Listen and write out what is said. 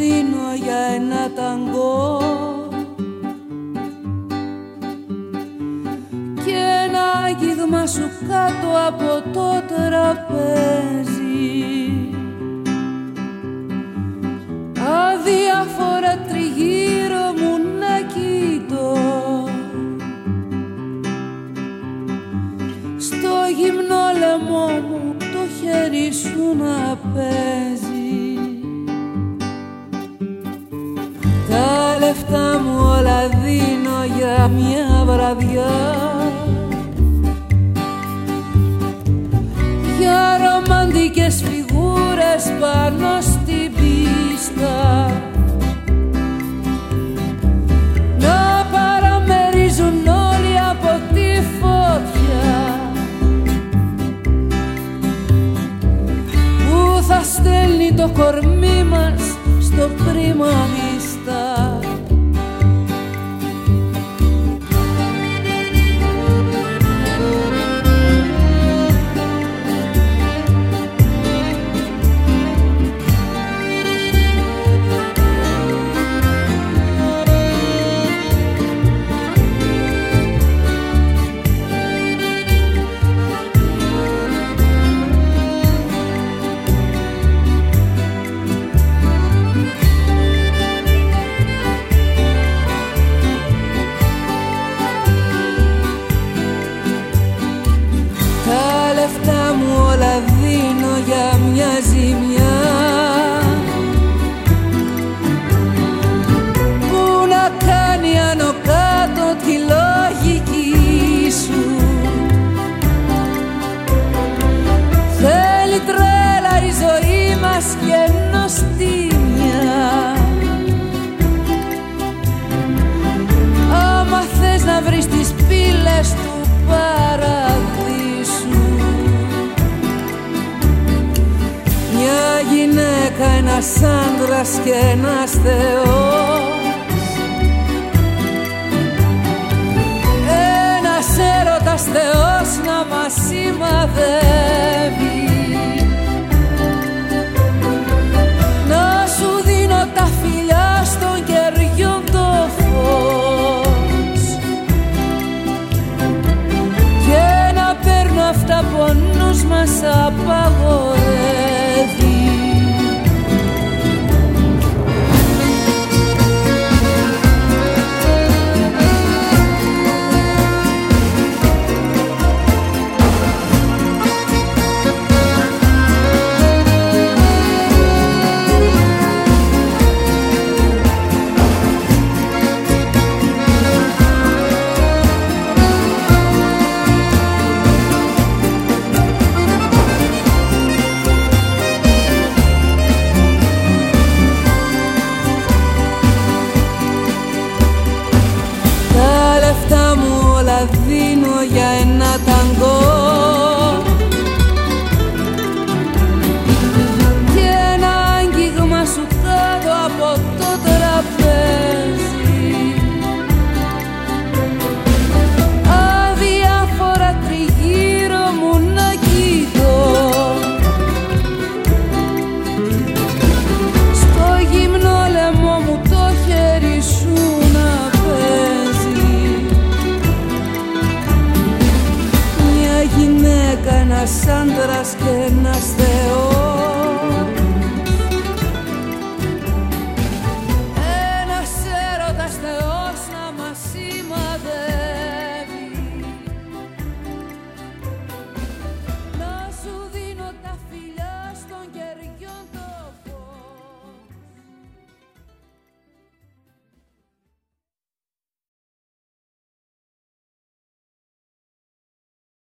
δίνω για ένα ταγκό. Και ένα άγγιγμα σου κάτω από το τραπέζι. Αδιάφορα τριγύρω μου να κοιτώ. Στο γυμνό λαιμό μου το χέρι σου να παίζει Τα λεφτά μου όλα δίνω για μια βραδιά. Για ρομαντικές φιγούρες πάνω στην να παραμερίζουν όλοι από τη φωτιά. Που θα στέλνει το κορμί μας στο πρίμα Μια ζημιά. Ένας άντρας και ένας θεός ένας άντρας και ένας θεός